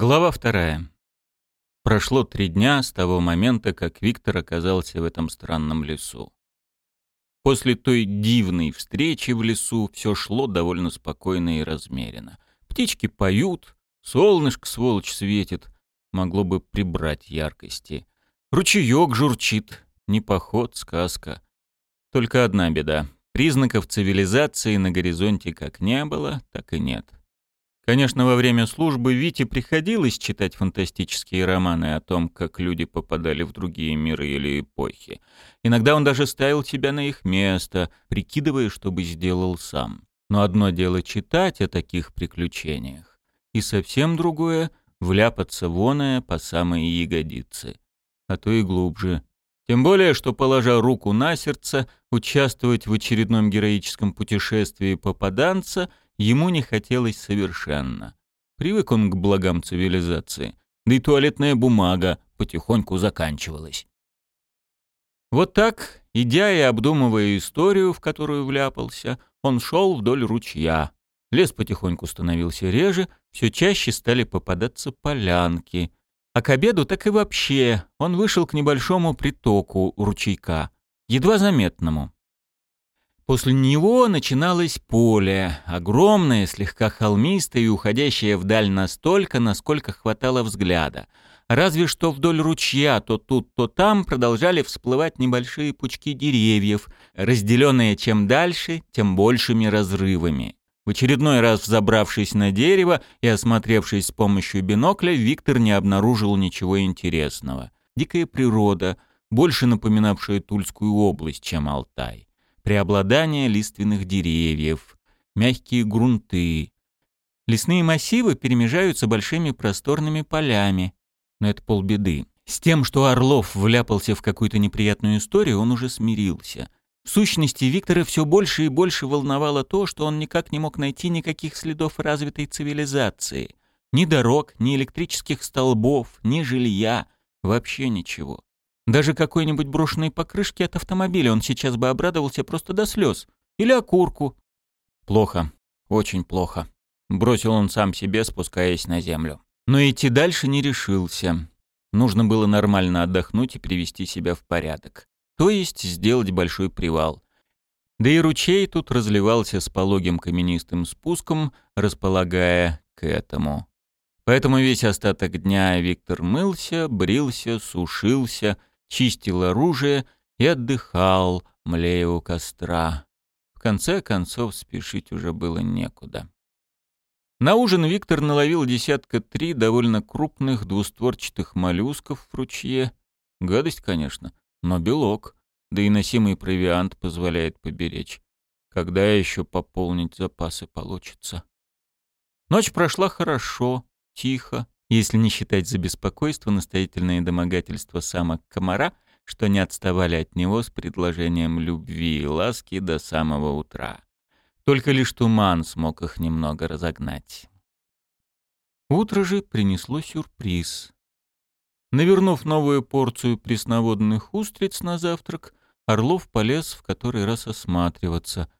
Глава вторая. Прошло три дня с того момента, как Виктор оказался в этом странном лесу. После той дивной встречи в лесу все шло довольно спокойно и размеренно. Птички поют, солнышко, сволочь, светит, могло бы прибрать яркости. Ручеек журчит, не поход, сказка. Только одна беда. Признаков цивилизации на горизонте как не было, так и нет. Конечно, во время службы Вите приходилось читать фантастические романы о том, как люди попадали в другие миры или эпохи. Иногда он даже ставил себя на их место, прикидывая, что бы сделал сам. Но одно дело читать о таких приключениях, и совсем другое — вляпаться воное по самые ягодицы, а то и глубже. Тем более, что, положа руку на сердце, участвовать в очередном героическом путешествии попаданца — ему не хотелось совершенно. Привык он к благам цивилизации, да и туалетная бумага потихоньку заканчивалась. Вот так, идя и обдумывая историю, в которую вляпался, он шел вдоль ручья. Лес потихоньку становился реже, все чаще стали попадаться полянки. А к обеду так и вообще он вышел к небольшому притоку ручейка, едва заметному. После него начиналось поле, огромное, слегка холмистое и уходящее вдаль настолько, насколько хватало взгляда. Разве что вдоль ручья то тут, то там продолжали всплывать небольшие пучки деревьев, разделенные чем дальше, тем большими разрывами. В очередной раз взобравшись на дерево и осмотревшись с помощью бинокля, Виктор не обнаружил ничего интересного. Дикая природа, больше напоминавшая Тульскую область, чем Алтай преобладание лиственных деревьев, мягкие грунты. Лесные массивы перемежаются большими просторными полями. Но это полбеды. С тем, что Орлов вляпался в какую-то неприятную историю, он уже смирился. В сущности, Виктора все больше и больше волновало то, что он никак не мог найти никаких следов развитой цивилизации. Ни дорог, ни электрических столбов, ни жилья, вообще ничего. Даже какой-нибудь брошенной покрышки от автомобиля он сейчас бы обрадовался просто до слез. Или окурку. Плохо. Очень плохо. Бросил он сам себе, спускаясь на землю. Но идти дальше не решился. Нужно было нормально отдохнуть и привести себя в порядок. То есть сделать большой привал. Да и ручей тут разливался с пологим каменистым спуском, располагая к этому. Поэтому весь остаток дня Виктор мылся, брился, сушился — чистил оружие и отдыхал, млея у костра. В конце концов, спешить уже было некуда. На ужин Виктор наловил десятка три довольно крупных двустворчатых моллюсков в ручье. Гадость, конечно, но белок, да и носимый провиант позволяет поберечь. Когда еще пополнить запасы получится? Ночь прошла хорошо, тихо если не считать за беспокойство настоятельные домогательства самок комара, что не отставали от него с предложением любви и ласки до самого утра. Только лишь туман смог их немного разогнать. Утро же принесло сюрприз. Навернув новую порцию пресноводных устриц на завтрак, Орлов полез в который раз осматриваться.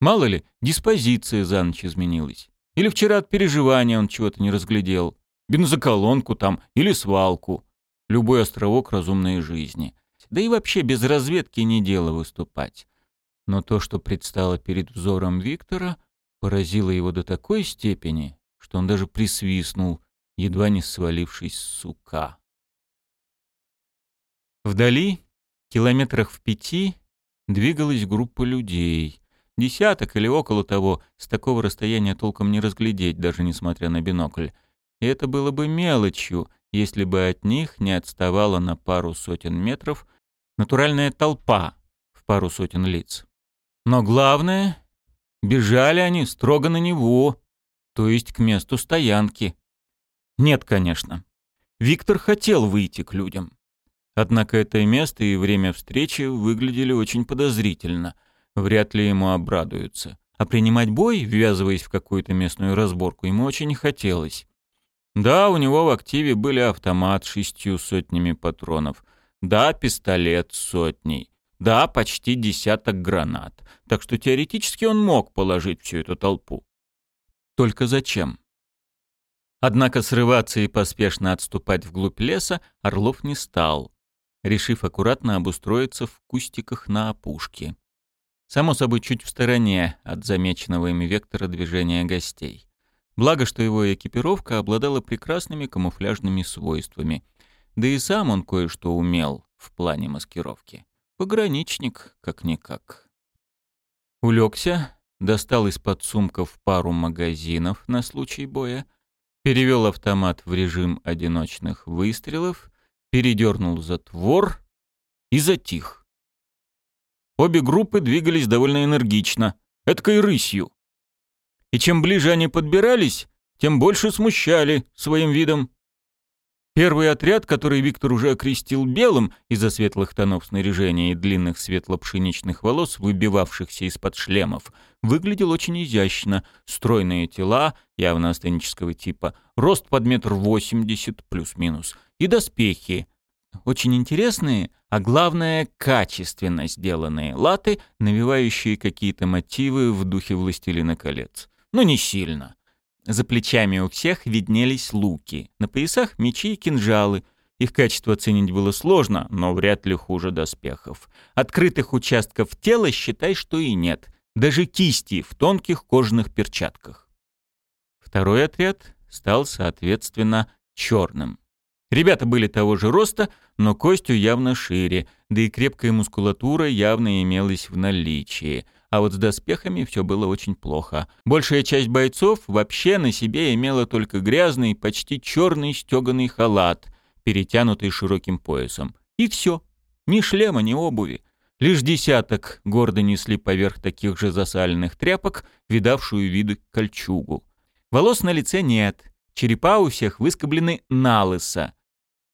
Мало ли, диспозиция за ночь изменилась. Или вчера от переживания он чего-то не разглядел бензоколонку там или свалку. Любой островок разумной жизни. Да и вообще без разведки не дело выступать. Но то, что предстало перед взором Виктора, поразило его до такой степени, что он даже присвистнул, едва не свалившись с сука. Вдали, километрах в пяти, двигалась группа людей. Десяток или около того, с такого расстояния толком не разглядеть, даже несмотря на бинокль. И это было бы мелочью, если бы от них не отставала на пару сотен метров натуральная толпа в пару сотен лиц. Но главное, бежали они строго на него, то есть к месту стоянки. Нет, конечно. Виктор хотел выйти к людям. Однако это место и время встречи выглядели очень подозрительно. Вряд ли ему обрадуются. А принимать бой, ввязываясь в какую-то местную разборку, ему очень хотелось. Да, у него в активе были автомат с шестью сотнями патронов. Да, пистолет сотней. Да, почти десяток гранат. Так что теоретически он мог положить всю эту толпу. Только зачем? Однако срываться и поспешно отступать вглубь леса Орлов не стал, решив аккуратно обустроиться в кустиках на опушке. Само собой, чуть в стороне от замеченного ими вектора движения гостей. Благо, что его экипировка обладала прекрасными камуфляжными свойствами. Да и сам он кое-что умел в плане маскировки. Пограничник, как-никак. Улегся, достал из-под сумков пару магазинов на случай боя, перевел автомат в режим одиночных выстрелов, передернул затвор и затих. Обе группы двигались довольно энергично, эткой рысью. И чем ближе они подбирались, тем больше смущали своим видом. Первый отряд, который Виктор уже окрестил белым из-за светлых тонов снаряжения и длинных светло-пшеничных волос, выбивавшихся из-под шлемов, выглядел очень изящно. Стройные тела, явно астенического типа, рост под метр восемьдесят плюс-минус, и доспехи. Очень интересные, а главное, качественно сделанные латы, навевающие какие-то мотивы в духе «Властелина колец». Но не сильно. За плечами у всех виднелись луки, на поясах мечи и кинжалы. Их качество оценить было сложно, но вряд ли хуже доспехов. Открытых участков тела считай, что и нет. Даже кисти в тонких кожаных перчатках. Второй отряд стал, соответственно, черным. Ребята были того же роста, но костью явно шире, да и крепкая мускулатура явно имелась в наличии. А вот с доспехами все было очень плохо. Большая часть бойцов вообще на себе имела только грязный, почти черный стеганый халат, перетянутый широким поясом. И все. Ни шлема, ни обуви. Лишь десяток гордо несли поверх таких же засаленных тряпок, видавшую виды кольчугу. Волос на лице нет, черепа у всех выскоблены налысо,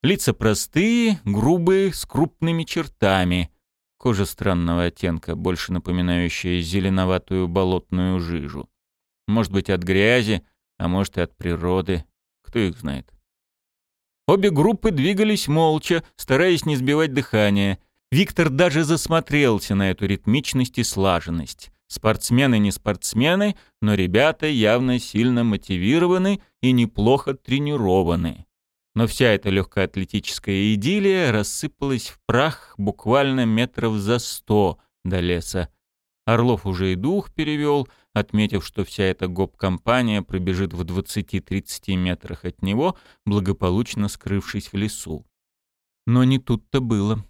Лица простые, грубые, с крупными чертами. Кожа странного оттенка, больше напоминающая зеленоватую болотную жижу. Может быть, от грязи, а может и от природы. Кто их знает. Обе группы двигались молча, стараясь не сбивать дыхание. Виктор даже засмотрелся на эту ритмичность и слаженность. Спортсмены не спортсмены, но ребята явно сильно мотивированы и неплохо тренированы. Но вся эта легкоатлетическая идиллия рассыпалась в прах буквально метров за сто до леса. Орлов уже и дух перевел, отметив, что вся эта гоп-компания пробежит в 20-30 метрах от него, благополучно скрывшись в лесу. Но не тут-то было.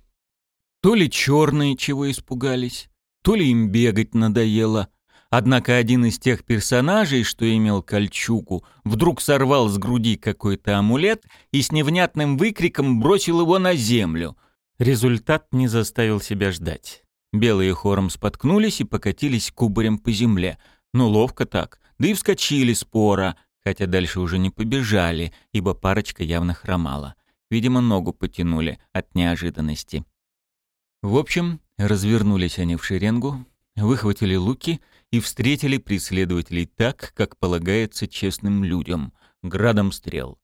То ли черные чего испугались, то ли им бегать надоело — Однако один из тех персонажей, что имел кольчугу, вдруг сорвал с груди какой-то амулет и с невнятным выкриком бросил его на землю. Результат не заставил себя ждать. Белые хором споткнулись и покатились кубарем по земле. Ну, ловко так. Да и вскочили спора, хотя дальше уже не побежали, ибо парочка явно хромала. Видимо, ногу потянули от неожиданности. В общем, развернулись они в шеренгу, выхватили луки и встретили преследователей так, как полагается честным людям, градом стрел,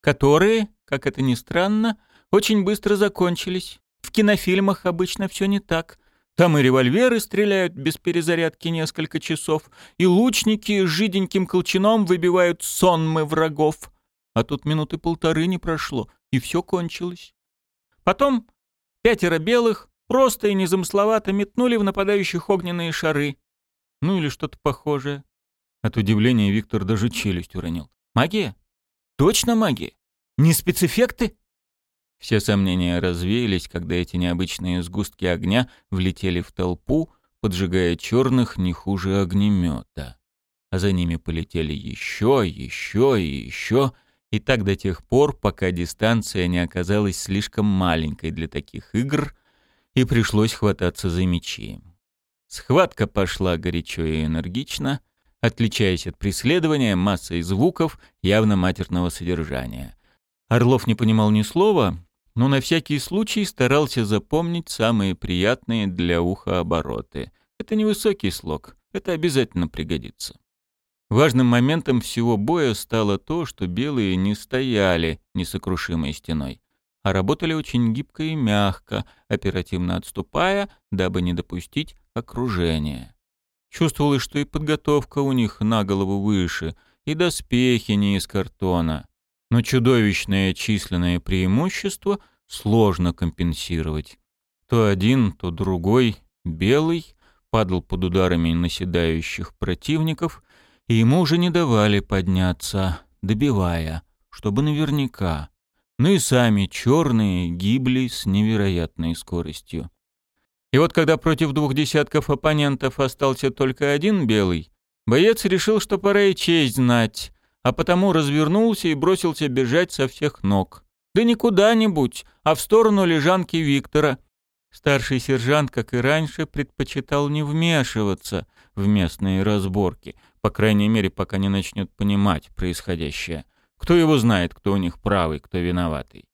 которые, как это ни странно, очень быстро закончились. В кинофильмах обычно все не так. Там и револьверы стреляют без перезарядки несколько часов, и лучники жиденьким колчаном выбивают сонмы врагов. А тут минуты полторы не прошло, и все кончилось. Потом пятеро белых просто и незамысловато метнули в нападающих огненные шары. Ну или что-то похожее. От удивления Виктор даже челюсть уронил. Магия? Точно магия? Не спецэффекты? Все сомнения развеялись, когда эти необычные сгустки огня влетели в толпу, поджигая черных не хуже огнемета. А за ними полетели еще, еще и еще, и так до тех пор, пока дистанция не оказалась слишком маленькой для таких игр, и пришлось хвататься за мечи. Схватка пошла горячо и энергично, отличаясь от преследования массой звуков явно матерного содержания. Орлов не понимал ни слова, но на всякий случай старался запомнить самые приятные для уха обороты. Это невысокий слог, это обязательно пригодится. Важным моментом всего боя стало то, что белые не стояли несокрушимой стеной, а работали очень гибко и мягко, оперативно отступая, дабы не допустить окружения. Чувствовалось, что и подготовка у них на голову выше, и доспехи не из картона. Но чудовищное численное преимущество сложно компенсировать. То один, то другой, белый, падал под ударами наседающих противников, и ему уже не давали подняться, добивая, чтобы наверняка. Ну и сами черные гибли с невероятной скоростью. И вот когда против двух десятков оппонентов остался только один белый, боец решил, что пора и честь знать, а потому развернулся и бросился бежать со всех ног. Да не куда-нибудь, а в сторону лежанки Виктора. Старший сержант, как и раньше, предпочитал не вмешиваться в местные разборки, по крайней мере, пока не начнет понимать происходящее. Кто его знает, кто у них правый, кто виноватый.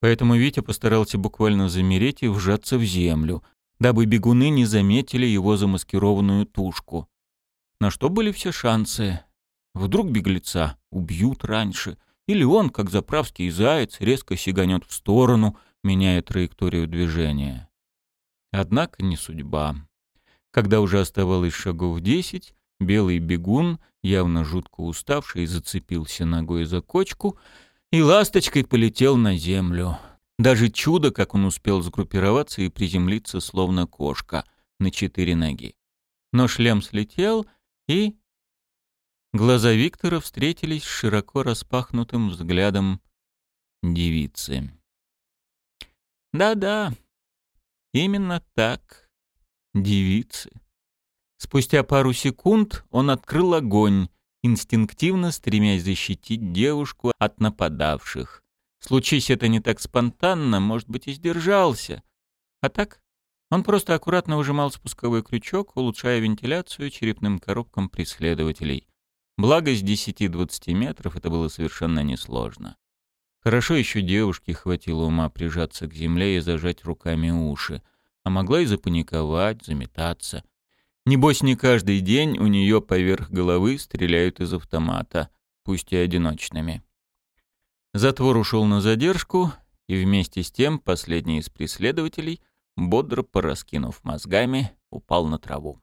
Поэтому Витя постарался буквально замереть и вжаться в землю, дабы бегуны не заметили его замаскированную тушку. На что были все шансы? Вдруг беглеца убьют раньше, или он, как заправский заяц, резко сиганет в сторону, меняя траекторию движения. Однако не судьба. Когда уже оставалось шагов десять, белый бегун, явно жутко уставший, зацепился ногой за кочку и ласточкой полетел на землю. Даже чудо, как он успел сгруппироваться и приземлиться, словно кошка, на четыре ноги. Но шлем слетел, и... Глаза Виктора встретились с широко распахнутым взглядом девицы. Да-да, именно так, девицы. Спустя пару секунд он открыл огонь, инстинктивно стремясь защитить девушку от нападавших. Случись это не так спонтанно, может быть, и сдержался. А так, он просто аккуратно выжимал спусковой крючок, улучшая вентиляцию черепным коробкам преследователей. Благо, с 10-20 метров это было совершенно несложно. Хорошо еще девушке хватило ума прижаться к земле и зажать руками уши, а могла и запаниковать, заметаться. Небось, не каждый день у нее поверх головы стреляют из автомата, пусть и одиночными. Затвор ушел на задержку, и вместе с тем последний из преследователей, бодро пораскинув мозгами, упал на траву.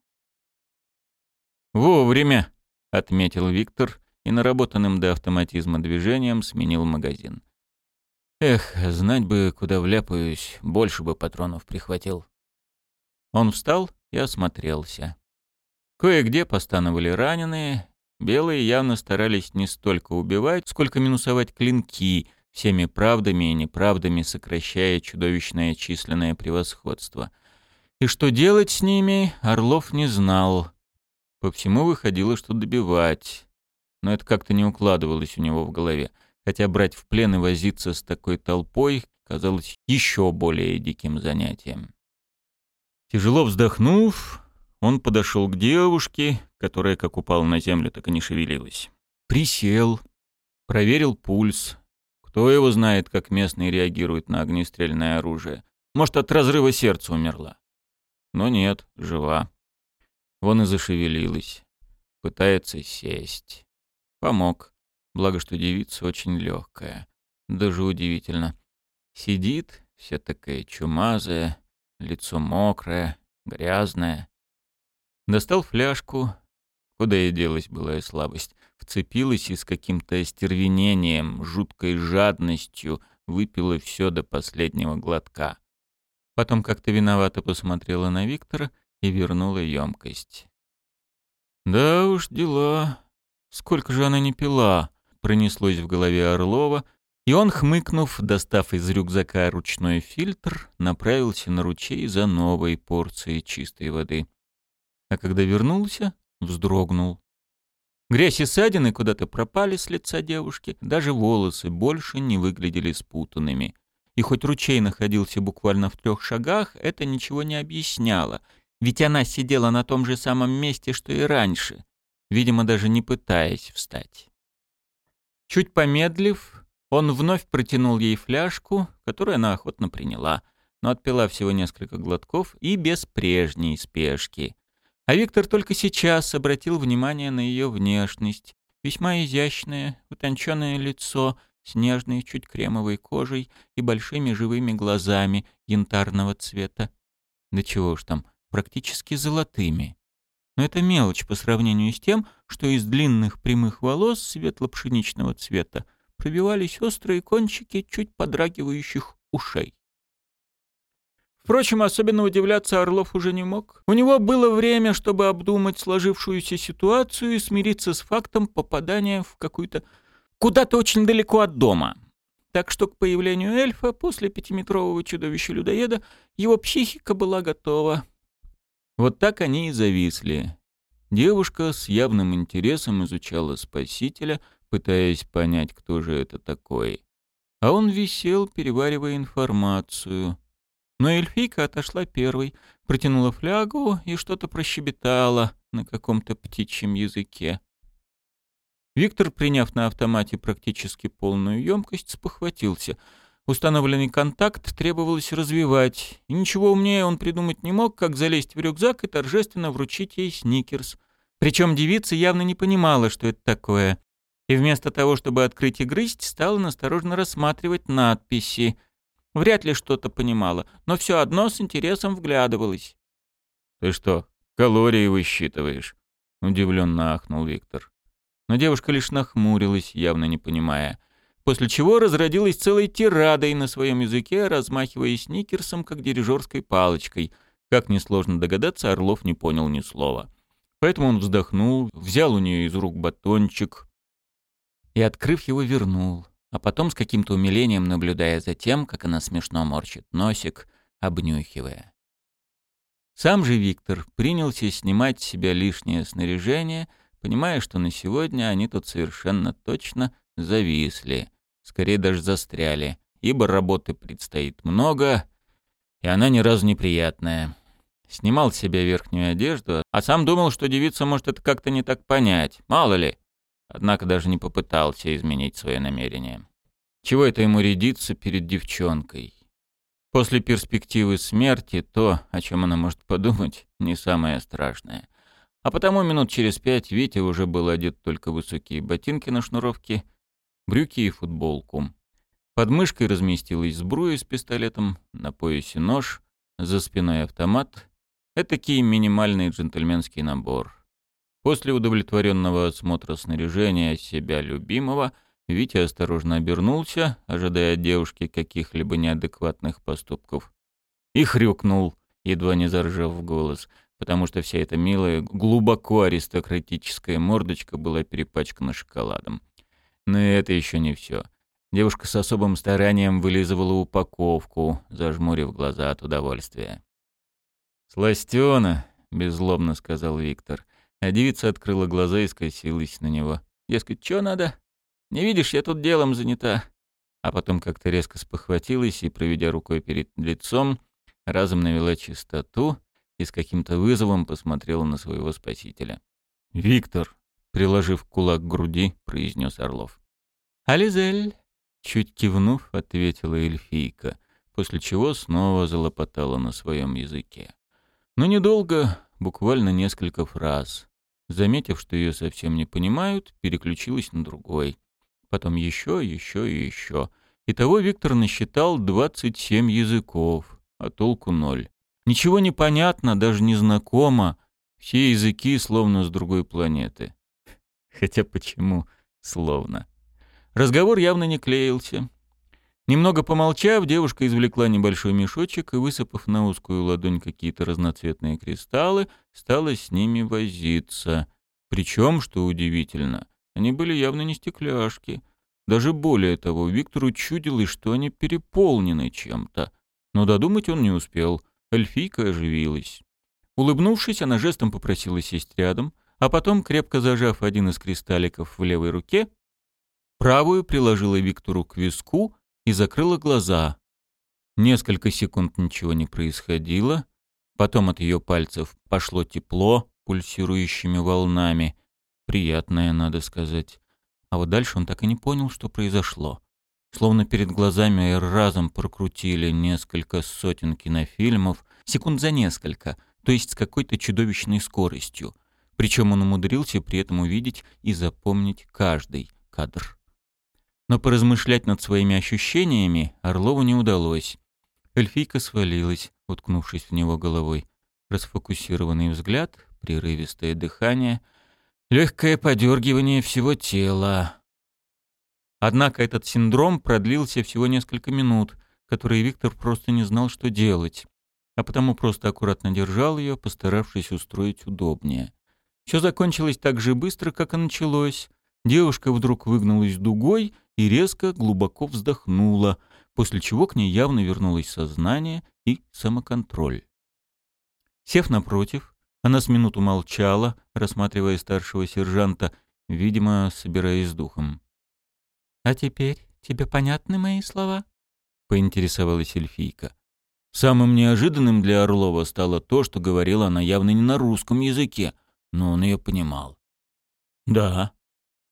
«Вовремя!» — отметил Виктор и наработанным до автоматизма движением сменил магазин. «Эх, знать бы, куда вляпаюсь, больше бы патронов прихватил». Он встал и осмотрелся. Кое-где постановали раненые, Белые явно старались не столько убивать, сколько минусовать клинки, всеми правдами и неправдами сокращая чудовищное численное превосходство. И что делать с ними, Орлов не знал. По всему выходило, что добивать. Но это как-то не укладывалось у него в голове, хотя брать в плен и возиться с такой толпой казалось еще более диким занятием. Тяжело вздохнув, он подошел к девушке, которая как упала на землю, так и не шевелилась. Присел, проверил пульс. Кто его знает, как местные реагируют на огнестрельное оружие. Может, от разрыва сердца умерла. Но нет, жива. Вон и зашевелилась. Пытается сесть. Помог. Благо, что девица очень легкая. Даже удивительно. Сидит, вся такая чумазая, лицо мокрое, грязное. Достал фляжку. Куда ей делась былая слабость? Вцепилась и с каким-то остервенением, жуткой жадностью выпила все до последнего глотка. Потом как-то виновато посмотрела на Виктора и вернула емкость. «Да уж, дела. Сколько же она не пила?» Пронеслось в голове Орлова, и он, хмыкнув, достав из рюкзака ручной фильтр, направился на ручей за новой порцией чистой воды а когда вернулся, вздрогнул. Грязь и ссадины куда-то пропали с лица девушки, даже волосы больше не выглядели спутанными. И хоть ручей находился буквально в трех шагах, это ничего не объясняло, ведь она сидела на том же самом месте, что и раньше, видимо, даже не пытаясь встать. Чуть помедлив, он вновь протянул ей фляжку, которую она охотно приняла, но отпила всего несколько глотков и без прежней спешки. А Виктор только сейчас обратил внимание на ее внешность. Весьма изящное, утонченное лицо с нежной, чуть кремовой кожей и большими живыми глазами янтарного цвета. Да чего уж там, практически золотыми. Но это мелочь по сравнению с тем, что из длинных прямых волос светло-пшеничного цвета пробивались острые кончики чуть подрагивающих ушей. Впрочем, особенно удивляться Орлов уже не мог. У него было время, чтобы обдумать сложившуюся ситуацию и смириться с фактом попадания в какую-то... куда-то очень далеко от дома. Так что к появлению эльфа после пятиметрового чудовища-людоеда его психика была готова. Вот так они и зависли. Девушка с явным интересом изучала спасителя, пытаясь понять, кто же это такой. А он висел, переваривая информацию. Но эльфийка отошла первой, протянула флягу и что-то прощебетала на каком-то птичьем языке. Виктор, приняв на автомате практически полную емкость, спохватился. Установленный контакт требовалось развивать, и ничего умнее он придумать не мог, как залезть в рюкзак и торжественно вручить ей сникерс. Причем девица явно не понимала, что это такое, и вместо того, чтобы открыть и грызть, стала насторожно рассматривать надписи — Вряд ли что-то понимала, но все одно с интересом вглядывалась. «Ты что, калории высчитываешь?» — удивленно ахнул Виктор. Но девушка лишь нахмурилась, явно не понимая, после чего разродилась целой тирадой на своем языке, размахивая сникерсом, как дирижерской палочкой. Как несложно догадаться, Орлов не понял ни слова. Поэтому он вздохнул, взял у нее из рук батончик и, открыв его, вернул а потом с каким-то умилением наблюдая за тем, как она смешно морщит носик, обнюхивая. Сам же Виктор принялся снимать с себя лишнее снаряжение, понимая, что на сегодня они тут совершенно точно зависли, скорее даже застряли, ибо работы предстоит много, и она ни разу неприятная. Снимал с себя верхнюю одежду, а сам думал, что девица может это как-то не так понять, мало ли однако даже не попытался изменить свое намерение. Чего это ему рядиться перед девчонкой? После перспективы смерти то, о чем она может подумать, не самое страшное. А потому минут через пять Витя уже был одет только высокие ботинки на шнуровке, брюки и футболку. Под мышкой разместилась сбруя с пистолетом, на поясе нож, за спиной автомат. Этакий минимальный джентльменский набор — После удовлетворенного осмотра снаряжения себя любимого, Витя осторожно обернулся, ожидая от девушки каких-либо неадекватных поступков. И хрюкнул, едва не заржав в голос, потому что вся эта милая, глубоко аристократическая мордочка была перепачкана шоколадом. Но это еще не все. Девушка с особым старанием вылизывала упаковку, зажмурив глаза от удовольствия. «Сластёна», — беззлобно сказал Виктор, — а девица открыла глаза и скосилась на него. Дескать, чё надо? Не видишь, я тут делом занята. А потом как-то резко спохватилась и, проведя рукой перед лицом, разом навела чистоту и с каким-то вызовом посмотрела на своего спасителя. «Виктор», — приложив кулак к груди, произнес Орлов. «Ализель», — чуть кивнув, ответила эльфийка, после чего снова залопотала на своем языке. Но недолго, буквально несколько фраз. Заметив, что ее совсем не понимают, переключилась на другой. Потом еще, еще и еще. Итого Виктор насчитал 27 языков, а толку ноль. Ничего не понятно, даже не знакомо. Все языки словно с другой планеты. Хотя почему словно? Разговор явно не клеился. Немного помолчав, девушка извлекла небольшой мешочек и, высыпав на узкую ладонь какие-то разноцветные кристаллы, стала с ними возиться. Причем, что удивительно, они были явно не стекляшки. Даже более того, Виктору чудилось, что они переполнены чем-то. Но додумать он не успел. Эльфийка оживилась. Улыбнувшись, она жестом попросила сесть рядом, а потом, крепко зажав один из кристалликов в левой руке, правую приложила Виктору к виску и закрыла глаза. Несколько секунд ничего не происходило, потом от ее пальцев пошло тепло пульсирующими волнами. Приятное, надо сказать. А вот дальше он так и не понял, что произошло. Словно перед глазами разом прокрутили несколько сотен кинофильмов, секунд за несколько, то есть с какой-то чудовищной скоростью. Причем он умудрился при этом увидеть и запомнить каждый кадр. Но поразмышлять над своими ощущениями Орлову не удалось. Эльфийка свалилась, уткнувшись в него головой. Расфокусированный взгляд прерывистое дыхание, легкое подергивание всего тела. Однако этот синдром продлился всего несколько минут, которые Виктор просто не знал, что делать, а потому просто аккуратно держал ее, постаравшись устроить удобнее. Все закончилось так же быстро, как и началось. Девушка вдруг выгнулась дугой и резко, глубоко вздохнула, после чего к ней явно вернулось сознание и самоконтроль. Сев напротив, она с минуту молчала, рассматривая старшего сержанта, видимо, собираясь с духом. «А теперь тебе понятны мои слова?» — поинтересовалась эльфийка. Самым неожиданным для Орлова стало то, что говорила она явно не на русском языке, но он ее понимал. «Да,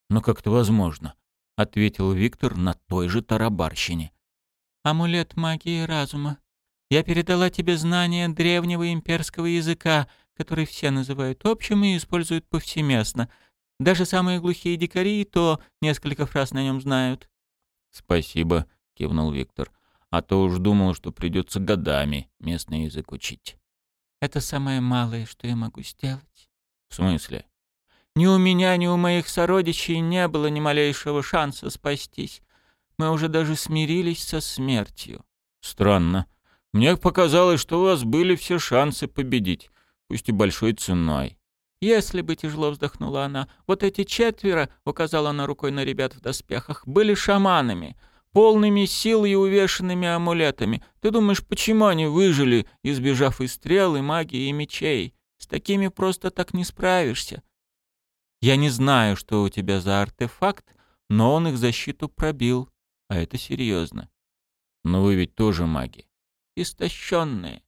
но как это возможно?» — ответил Виктор на той же тарабарщине. «Амулет магии разума. Я передала тебе знания древнего имперского языка, который все называют общим и используют повсеместно. Даже самые глухие дикари и то несколько фраз на нем знают». «Спасибо», — кивнул Виктор. «А то уж думал, что придется годами местный язык учить». «Это самое малое, что я могу сделать». «В смысле?» «Ни у меня, ни у моих сородичей не было ни малейшего шанса спастись. Мы уже даже смирились со смертью». «Странно. Мне показалось, что у вас были все шансы победить, пусть и большой ценой». «Если бы, тяжело вздохнула она, вот эти четверо, — указала она рукой на ребят в доспехах, — были шаманами, полными сил и увешанными амулетами. Ты думаешь, почему они выжили, избежав и стрел, и магии, и мечей? С такими просто так не справишься. Я не знаю, что у тебя за артефакт, но он их защиту пробил, а это серьезно. Но вы ведь тоже маги. Истощенные.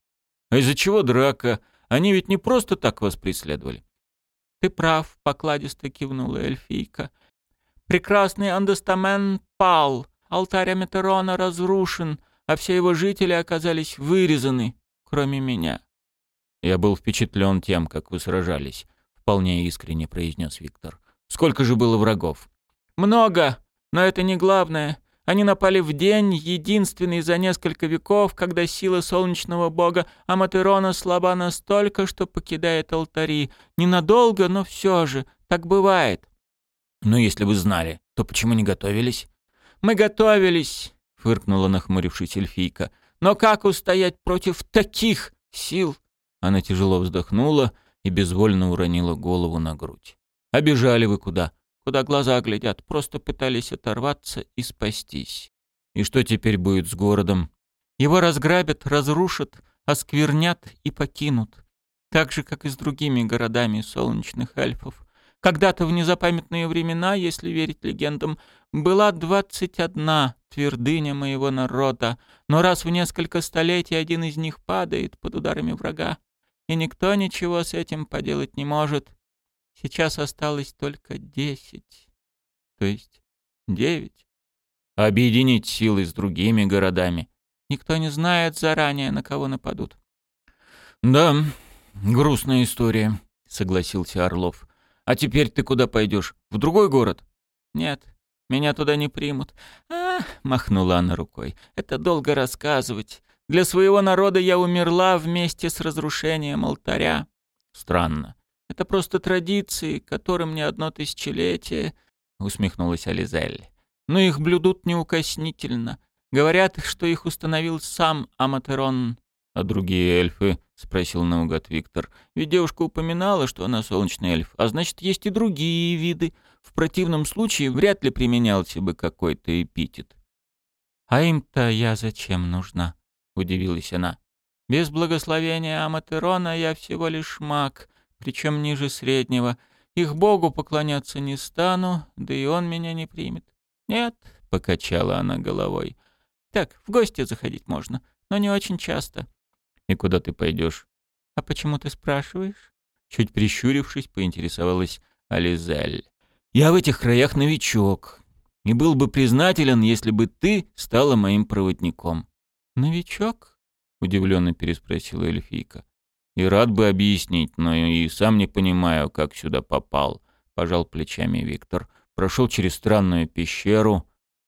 А из-за чего драка? Они ведь не просто так вас преследовали. «Ты прав», — покладисто кивнула эльфийка. «Прекрасный Андестамен пал, алтарь Аметерона разрушен, а все его жители оказались вырезаны, кроме меня». «Я был впечатлен тем, как вы сражались», — вполне искренне произнес Виктор. «Сколько же было врагов?» «Много, но это не главное. Они напали в день, единственный за несколько веков, когда сила солнечного бога Аматерона слаба настолько, что покидает алтари. Ненадолго, но все же. Так бывает. «Но если вы знали, то почему не готовились?» «Мы готовились», — фыркнула нахмурившись эльфийка. «Но как устоять против таких сил?» Она тяжело вздохнула и безвольно уронила голову на грудь. «Обежали вы куда?» куда глаза глядят, просто пытались оторваться и спастись. И что теперь будет с городом? Его разграбят, разрушат, осквернят и покинут. Так же, как и с другими городами солнечных эльфов. Когда-то в незапамятные времена, если верить легендам, была двадцать одна твердыня моего народа, но раз в несколько столетий один из них падает под ударами врага, и никто ничего с этим поделать не может. Сейчас осталось только десять. То есть девять. Объединить силы с другими городами. Никто не знает заранее, на кого нападут. «Да, грустная история», — согласился Орлов. «А теперь ты куда пойдешь? В другой город?» «Нет, меня туда не примут». «А, — махнула она рукой, — это долго рассказывать. Для своего народа я умерла вместе с разрушением алтаря». «Странно. Это просто традиции, которым не одно тысячелетие», — усмехнулась Ализель. «Но их блюдут неукоснительно. Говорят, что их установил сам Аматерон». «А другие эльфы?» — спросил наугад Виктор. «Ведь девушка упоминала, что она солнечный эльф, а значит, есть и другие виды. В противном случае вряд ли применялся бы какой-то эпитет». «А им-то я зачем нужна?» — удивилась она. «Без благословения Аматерона я всего лишь маг, причем ниже среднего. Их богу поклоняться не стану, да и он меня не примет. Нет, — покачала она головой. Так, в гости заходить можно, но не очень часто. И куда ты пойдешь? А почему ты спрашиваешь? Чуть прищурившись, поинтересовалась Ализель. Я в этих краях новичок, и был бы признателен, если бы ты стала моим проводником. Новичок? Удивленно переспросила эльфийка. И рад бы объяснить, но и сам не понимаю, как сюда попал. Пожал плечами Виктор. Прошел через странную пещеру,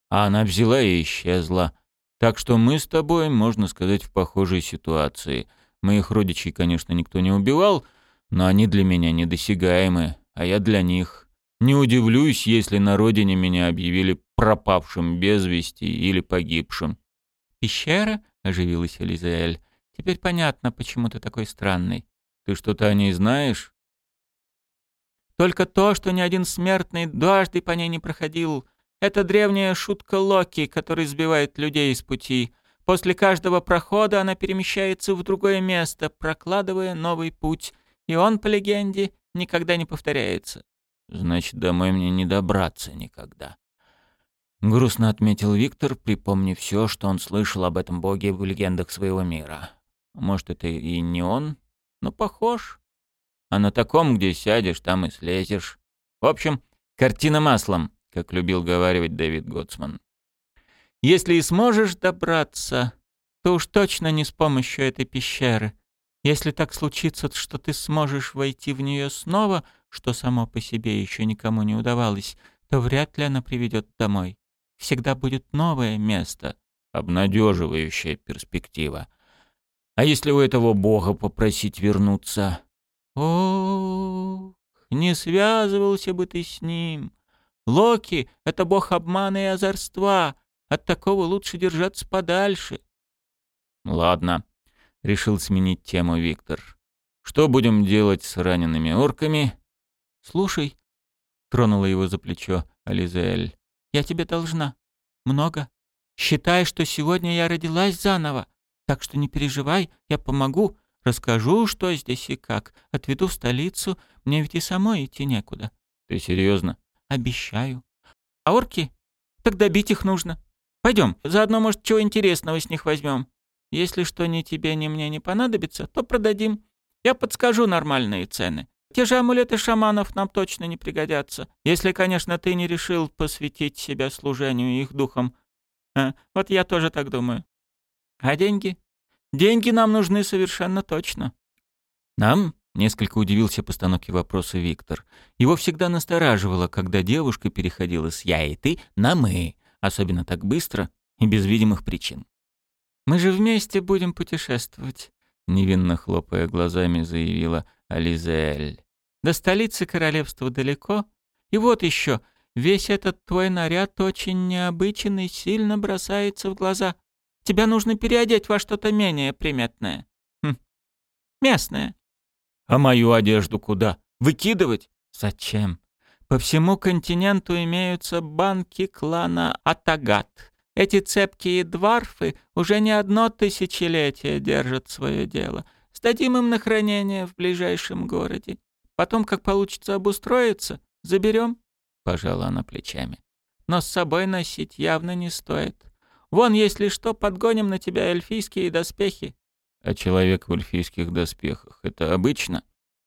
а она взяла и исчезла. Так что мы с тобой, можно сказать, в похожей ситуации. Моих родичей, конечно, никто не убивал, Но они для меня недосягаемы, а я для них. Не удивлюсь, если на родине меня объявили пропавшим без вести или погибшим. «Пещера?» — оживилась Элизаэль. «Теперь понятно, почему ты такой странный». «Ты что-то о ней знаешь?» «Только то, что ни один смертный дважды по ней не проходил. Это древняя шутка Локи, который сбивает людей с пути. После каждого прохода она перемещается в другое место, прокладывая новый путь. И он, по легенде, никогда не повторяется. Значит, домой мне не добраться никогда. Грустно отметил Виктор, припомнив все, что он слышал об этом боге в легендах своего мира. Может, это и не он, но похож. А на таком, где сядешь, там и слезешь. В общем, картина маслом, как любил говаривать Дэвид Готсман. Если и сможешь добраться, то уж точно не с помощью этой пещеры. Если так случится, что ты сможешь войти в нее снова, что само по себе еще никому не удавалось, то вряд ли она приведет домой. Всегда будет новое место. Обнадеживающая перспектива. А если у этого бога попросить вернуться? О, не связывался бы ты с ним. Локи — это бог обмана и озорства. От такого лучше держаться подальше. Ладно, решил сменить тему Виктор. Что будем делать с ранеными орками? Слушай, тронула его за плечо Ализель. Я тебе должна. Много. Считай, что сегодня я родилась заново. Так что не переживай, я помогу. Расскажу, что здесь и как. Отведу в столицу. Мне ведь и самой идти некуда. Ты серьезно? Обещаю. А орки? Тогда бить их нужно. Пойдем, заодно, может, чего интересного с них возьмем. Если что ни тебе, ни мне не понадобится, то продадим. Я подскажу нормальные цены. Те же амулеты шаманов нам точно не пригодятся. Если, конечно, ты не решил посвятить себя служению их духам. А, вот я тоже так думаю. А деньги? Деньги нам нужны совершенно точно. Нам? Несколько удивился постановке вопроса Виктор. Его всегда настораживало, когда девушка переходила с «я» и «ты» на «мы», особенно так быстро и без видимых причин. «Мы же вместе будем путешествовать», — невинно хлопая глазами заявила Ализель. «До столицы королевства далеко. И вот еще, весь этот твой наряд очень необычный, сильно бросается в глаза. Тебя нужно переодеть во что-то менее приметное. Хм. Местное». «А мою одежду куда? Выкидывать?» «Зачем? По всему континенту имеются банки клана Атагат. Эти цепкие дварфы уже не одно тысячелетие держат свое дело. Сдадим им на хранение в ближайшем городе. Потом, как получится обустроиться, заберем. Пожала она плечами. Но с собой носить явно не стоит. Вон, если что, подгоним на тебя эльфийские доспехи. А человек в эльфийских доспехах — это обычно?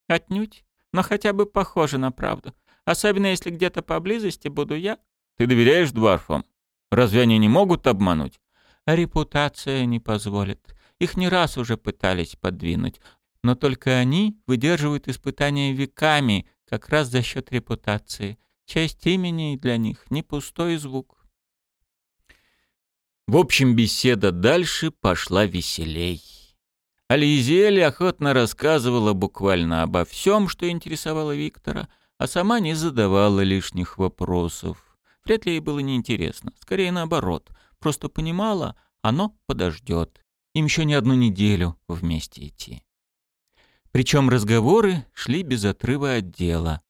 Отнюдь. Но хотя бы похоже на правду. Особенно если где-то поблизости буду я. Ты доверяешь дварфам? Разве они не могут обмануть? Репутация не позволит. Их не раз уже пытались подвинуть. Но только они выдерживают испытания веками, как раз за счет репутации. Часть имени для них не пустой звук. В общем, беседа дальше пошла веселей. Ализель охотно рассказывала буквально обо всем, что интересовало Виктора — а сама не задавала лишних вопросов. Вряд ли ей было неинтересно, скорее наоборот, просто понимала, оно подождет. Им еще не одну неделю вместе идти. Причем разговоры шли без отрыва от дела.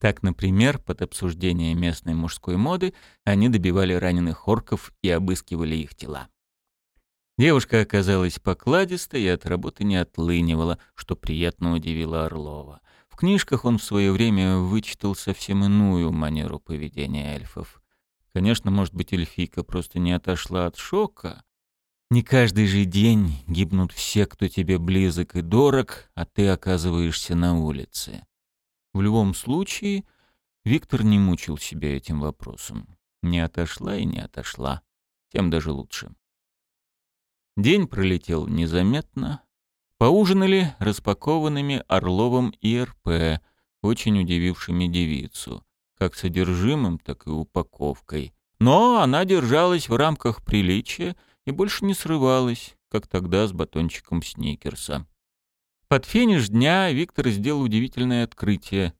Так, например, под обсуждение местной мужской моды они добивали раненых орков и обыскивали их тела. Девушка оказалась покладистой и от работы не отлынивала, что приятно удивило Орлова. В книжках он в свое время вычитал совсем иную манеру поведения эльфов. Конечно, может быть, эльфийка просто не отошла от шока. Не каждый же день гибнут все, кто тебе близок и дорог, а ты оказываешься на улице. В любом случае, Виктор не мучил себя этим вопросом. Не отошла и не отошла. Тем даже лучше. День пролетел незаметно. Поужинали распакованными Орловым и РП, очень удивившими девицу, как содержимым, так и упаковкой. Но она держалась в рамках приличия и больше не срывалась, как тогда с батончиком сникерса. Под финиш дня Виктор сделал удивительное открытие.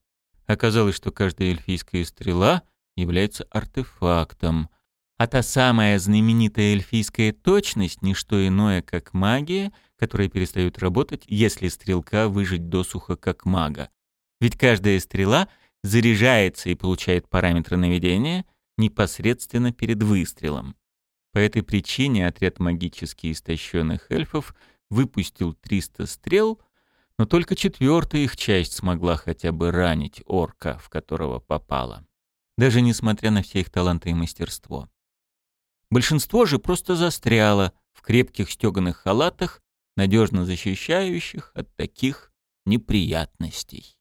Оказалось, что каждая эльфийская стрела является артефактом, а та самая знаменитая эльфийская точность — не что иное, как магия, которая перестает работать, если стрелка выжить досуха как мага. Ведь каждая стрела заряжается и получает параметры наведения непосредственно перед выстрелом. По этой причине отряд магически истощенных эльфов выпустил 300 стрел, но только четвертая их часть смогла хотя бы ранить орка, в которого попала. Даже несмотря на все их таланты и мастерство. Большинство же просто застряло в крепких стеганых халатах, надежно защищающих от таких неприятностей.